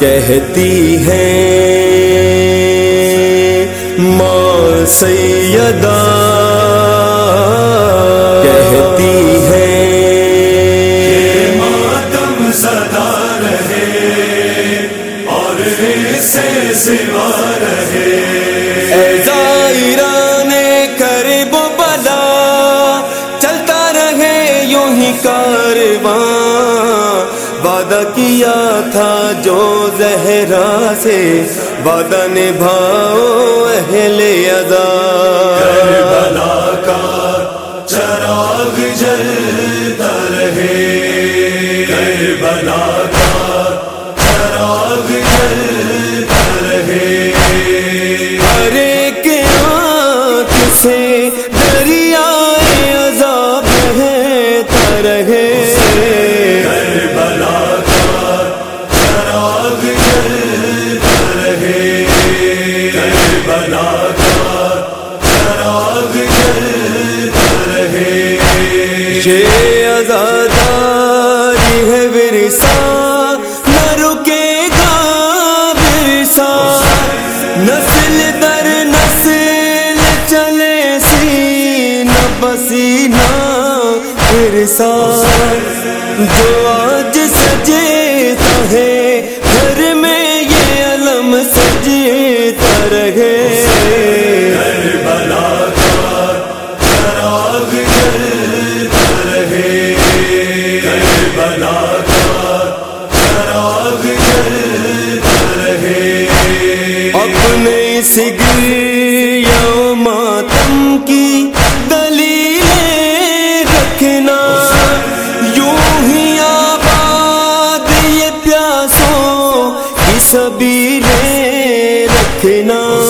کہتی ہے ماں سیدہ۔ کہتی ہے ماتم سدا رہے اور سے سوا رہے جو زہرا سے وعدہ نبھاؤ اہل ادا کربلا کا چراغ جلتا رہے۔ کربلا کا چراغ جلتا رہے۔ یہ آزاداری ہے ورثہ، نہ رکے گا ورثہ نسل در نسل چلے سی نہ پسینہ ورثہ۔ جو آج سجے ہے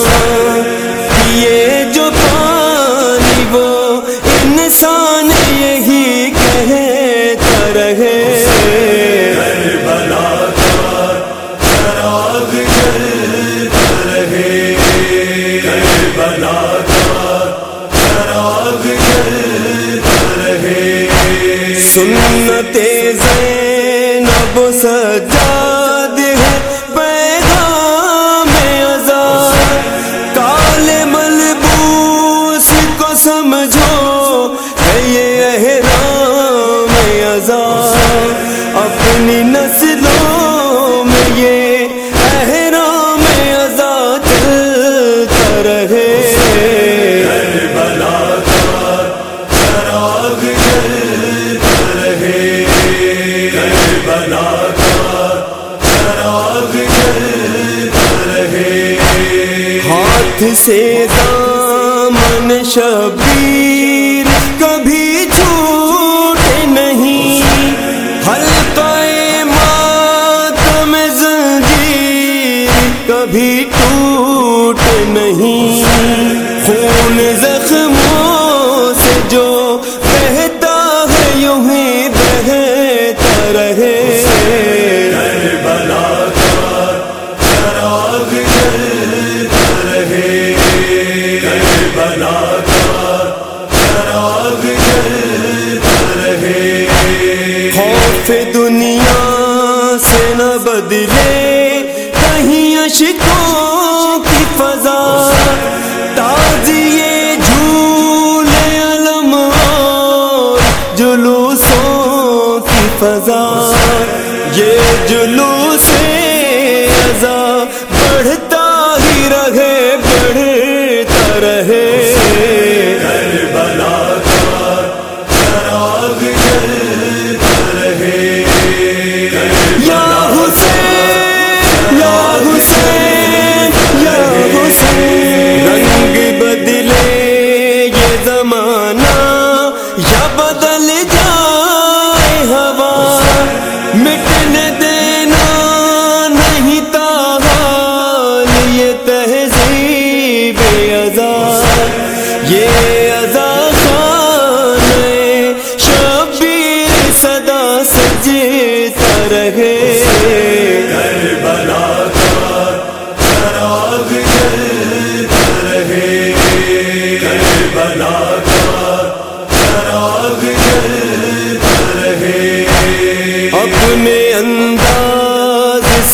رکھنا ہاتھ سے دامن شبیر کبھی چھوٹ نہیں۔ حلقہ ماتم زنجیر کبھی ٹوٹ نہیں۔ خون زخموں سے جو بہتا خوف دنیا سے نہ بدلے، کہیں اشکوں کی فضا۔ تازیے جھولے علم جلوسوں کی فضا۔ یہ جلوس بڑھتا ہی رہے، بڑھتا رہے۔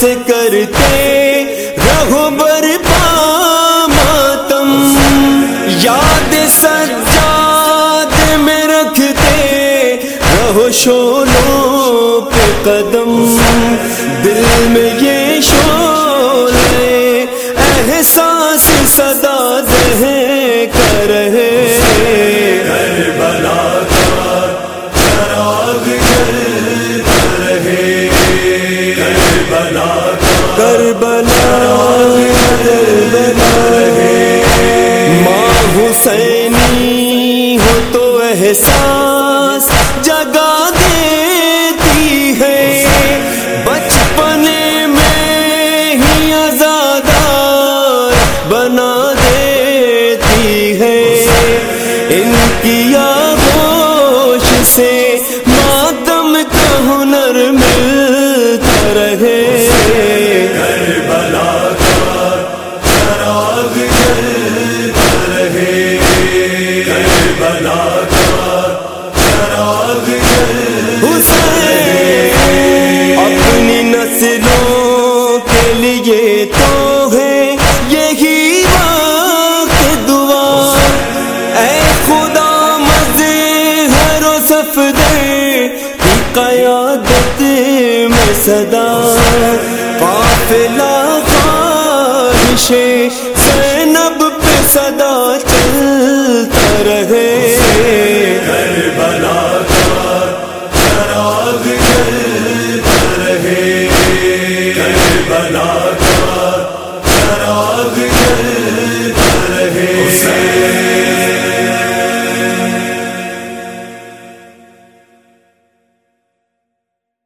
سے کرتے رہو برپا ماتم یاد سجاد میں رکھتے رہو شولوں پہ قدم۔ میں یہ شول احساس صدا دہ کر رہے۔ کربلا کا چراغ جلتا رہے۔ کربلا ماں حسینی ہو تو احساس جگا دیتی ان کی صفدر کی قیادت میں صدا قافلہ خواہش زینب پہ صدا